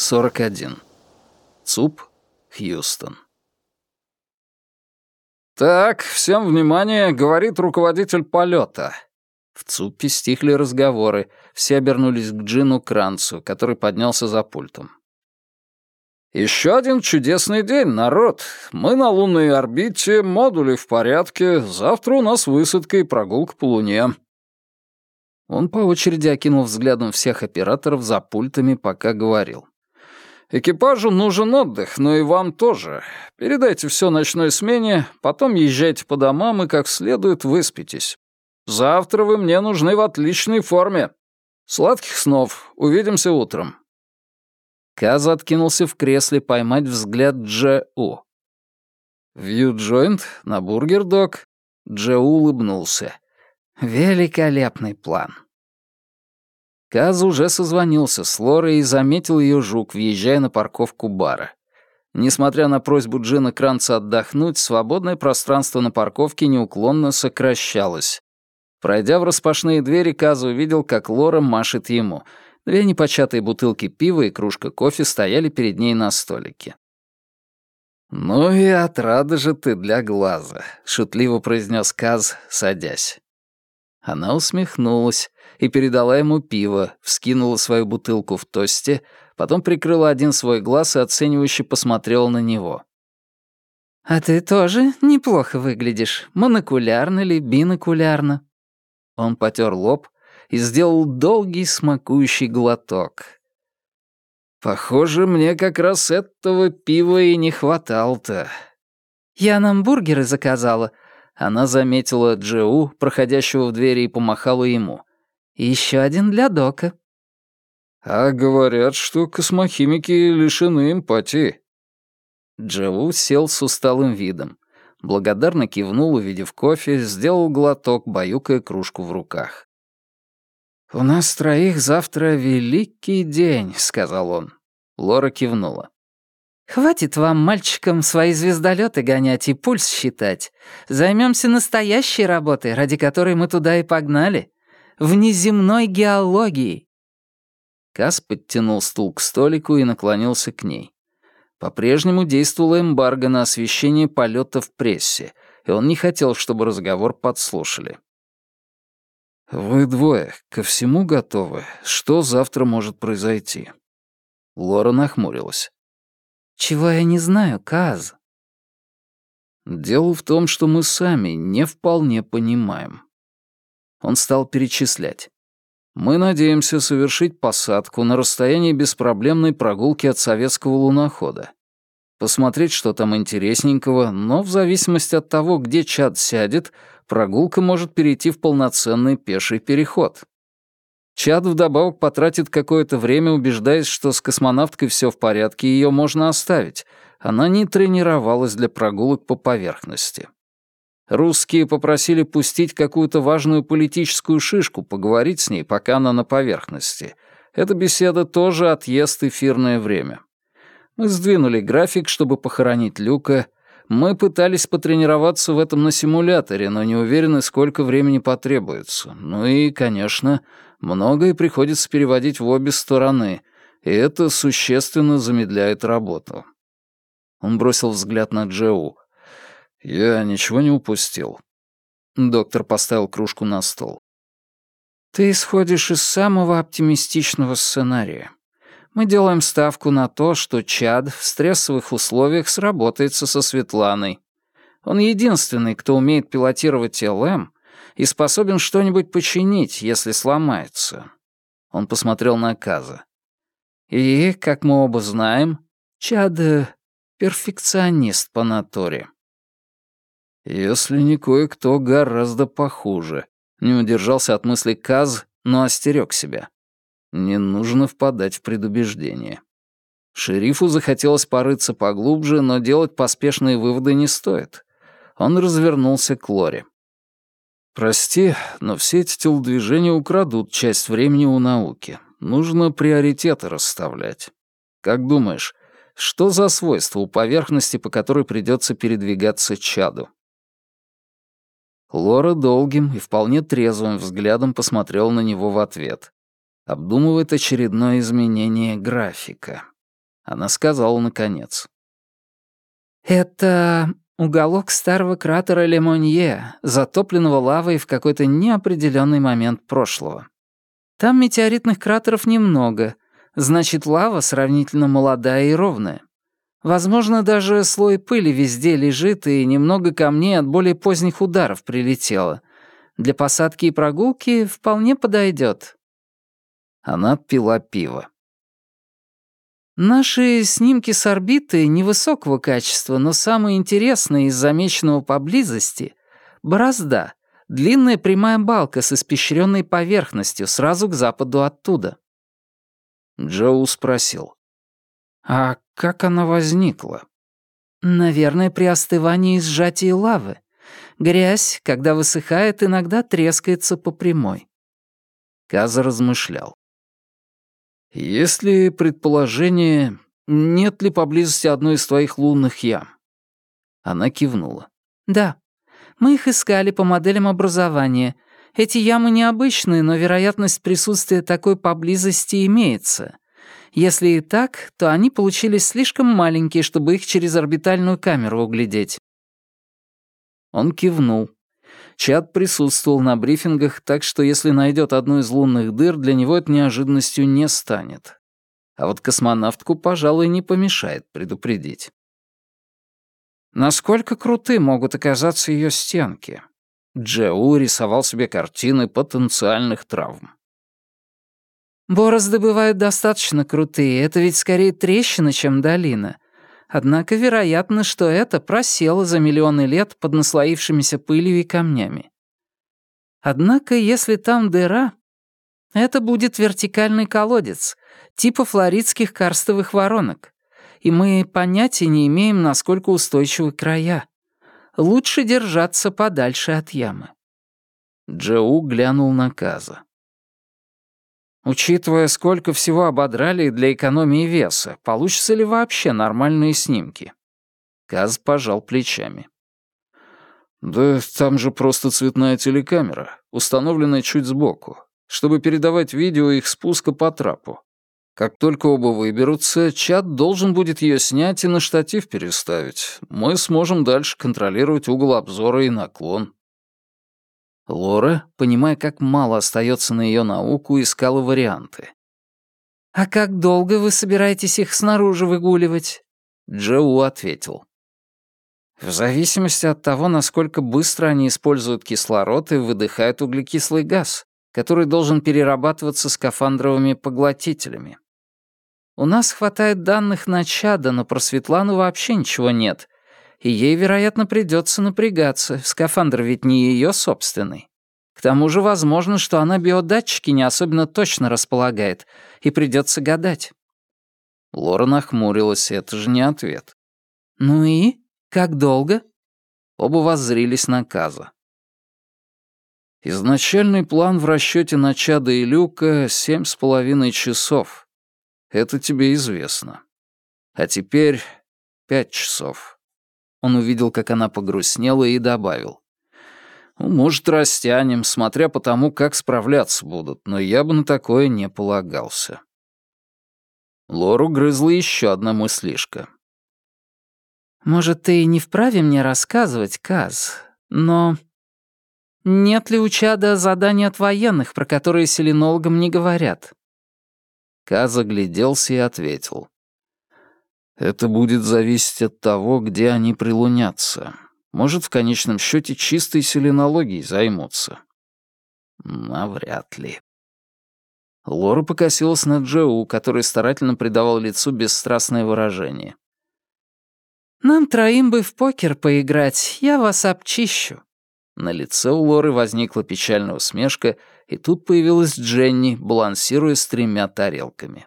41. ЦУП, Хьюстон. «Так, всем внимание!» — говорит руководитель полета. В ЦУПе стихли разговоры, все обернулись к Джину Кранцу, который поднялся за пультом. «Еще один чудесный день, народ. Мы на лунной орбите, модули в порядке, завтра у нас высадка и прогулка по Луне». Он по очереди окинул взглядом всех операторов за пультами, пока говорил. Экипажу нужен отдых, но и вам тоже. Передайте все ночной смене, потом езжайте по домам и как следует выспитесь. Завтра вы мне нужны в отличной форме. Сладких снов. Увидимся утром». Каз откинулся в кресле поймать взгляд Дже-У. «Вью-джойнт на бургер-дог?» Дже-У улыбнулся. «Великолепный план». Каз уже созвонился с Лорой и заметил ее жук, въезжая на парковку бара. Несмотря на просьбу Джина Кранца отдохнуть, свободное пространство на парковке неуклонно сокращалось. Пройдя в распашные двери, Каз увидел, как Лора машет ему. Две непочатые бутылки пива и кружка кофе стояли перед ней на столике. «Ну и отрада же ты для глаза», — шутливо произнес Каз, садясь. Она усмехнулась и передала ему пиво, вскинула свою бутылку в тосте, потом прикрыла один свой глаз и оценивающе посмотрела на него. «А ты тоже неплохо выглядишь, монокулярно или бинокулярно?» Он потер лоб и сделал долгий смакующий глоток. «Похоже, мне как раз этого пива и не хватало-то». «Я нам бургеры заказала», она заметила Джеу, проходящего в двери, и помахала ему. Еще один для Дока». «А говорят, что космохимики лишены эмпатии». Джеу сел с усталым видом. Благодарно кивнул, увидев кофе, сделал глоток, баюкая кружку в руках. «У нас троих завтра великий день», — сказал он. Лора кивнула. «Хватит вам, мальчикам, свои звездолеты гонять и пульс считать. Займемся настоящей работой, ради которой мы туда и погнали. Внеземной геологией». Кас подтянул стул к столику и наклонился к ней. По-прежнему действовала эмбарго на освещение полета в прессе, и он не хотел, чтобы разговор подслушали. «Вы двое ко всему готовы? Что завтра может произойти?» Лора нахмурилась. «Чего я не знаю, Каз?» «Дело в том, что мы сами не вполне понимаем». Он стал перечислять. «Мы надеемся совершить посадку на расстоянии беспроблемной прогулки от советского лунохода. Посмотреть, что там интересненького, но в зависимости от того, где чад сядет, прогулка может перейти в полноценный пеший переход. Чад вдобавок потратит какое-то время, убеждаясь, что с космонавткой все в порядке, ее можно оставить. Она не тренировалась для прогулок по поверхности. Русские попросили пустить какую-то важную политическую шишку, поговорить с ней, пока она на поверхности. Эта беседа тоже отъест эфирное время. Мы сдвинули график, чтобы похоронить Люка. Мы пытались потренироваться в этом на симуляторе, но не уверены, сколько времени потребуется. Ну и, конечно, многое приходится переводить в обе стороны, и это существенно замедляет работу. Он бросил взгляд на Джоу. «Я ничего не упустил». Доктор поставил кружку на стол. «Ты исходишь из самого оптимистичного сценария. Мы делаем ставку на то, что Чад в стрессовых условиях сработается со Светланой. Он единственный, кто умеет пилотировать ЛМ и способен что-нибудь починить, если сломается. Он посмотрел на Каза. И, как мы оба знаем, Чад — перфекционист по натуре. Если не кое-кто гораздо похуже. Не удержался от мысли Каз, но остерег себя. Не нужно впадать в предубеждение. Шерифу захотелось порыться поглубже, но делать поспешные выводы не стоит. Он развернулся к Лоре. «Прости, но все эти телодвижения украдут часть времени у науки. Нужно приоритеты расставлять. Как думаешь, что за свойства у поверхности, по которой придется передвигаться чаду?» Лора долгим и вполне трезвым взглядом посмотрела на него в ответ. Обдумывает очередное изменение графика. Она сказала наконец. «Это уголок старого кратера Лемонье, затопленного лавой в какой-то неопределенный момент прошлого. Там метеоритных кратеров немного, значит, лава сравнительно молодая и ровная. Возможно, даже слой пыли везде лежит, и немного камней от более поздних ударов прилетело. Для посадки и прогулки вполне подойдет. Она пила пиво. Наши снимки с орбиты невысокого качества, но самые интересные из замеченного поблизости — борозда, длинная прямая балка с испещренной поверхностью сразу к западу оттуда. Джоу спросил. «А как она возникла?» «Наверное, при остывании и сжатии лавы. Грязь, когда высыхает, иногда трескается по прямой». Каза размышлял. «Есть ли предположение, нет ли поблизости одной из твоих лунных ям?» Она кивнула. «Да. Мы их искали по моделям образования. Эти ямы необычные, но вероятность присутствия такой поблизости имеется. Если и так, то они получились слишком маленькие, чтобы их через орбитальную камеру углядеть». Он кивнул. Чад присутствовал на брифингах, так что если найдет одну из лунных дыр, для него это неожиданностью не станет. А вот космонавтку, пожалуй, не помешает предупредить. Насколько круты могут оказаться ее стенки? Джеу рисовал себе картины потенциальных травм. Борозды бывают достаточно крутые, это ведь скорее трещина, чем долина. Однако вероятно, что это просело за миллионы лет под наслоившимися пылью и камнями. Однако, если там дыра, это будет вертикальный колодец, типа флоридских карстовых воронок, и мы понятия не имеем, насколько устойчивы края. Лучше держаться подальше от ямы. Джоу глянул на Каза. Учитывая, сколько всего ободрали для экономии веса, получится ли вообще нормальные снимки? Каз пожал плечами. Да там же просто цветная телекамера, установленная чуть сбоку, чтобы передавать видео их спуска по трапу. Как только оба выберутся, чат должен будет ее снять и на штатив переставить. Мы сможем дальше контролировать угол обзора и наклон. Лора, понимая, как мало остается на ее науку, искала варианты. «А как долго вы собираетесь их снаружи выгуливать?» Джоу ответил. «В зависимости от того, насколько быстро они используют кислород и выдыхают углекислый газ, который должен перерабатываться скафандровыми поглотителями. У нас хватает данных на чада, но про Светлану вообще ничего нет, и ей, вероятно, придется напрягаться, скафандр ведь не ее собственный. К тому же возможно, что она биодатчики не особенно точно располагает, и придется гадать. Лора нахмурилась, это же не ответ. «Ну и? Как долго?» Оба воззрились на Каза. Изначальный план в расчете на Чада и Люка — семь с половиной часов. Это тебе известно. А теперь пять часов. Он увидел, как она погрустнела, и добавил. «Ну, «Может, растянем, смотря по тому, как справляться будут, но я бы на такое не полагался». Лору грызла еще одна мыслишка. «Может, ты и не вправе мне рассказывать, Каз, но нет ли у Чада задания от военных, про которые селенологам не говорят?» Каз огляделся и ответил. Это будет зависеть от того, где они прилунятся. Может, в конечном счете чистой селенологией займутся. Навряд ли. Лора покосилась на Джоу, который старательно придавал лицу бесстрастное выражение. «Нам троим бы в покер поиграть, я вас обчищу». На лице у Лоры возникла печальная усмешка, и тут появилась Дженни, балансируя с тремя тарелками.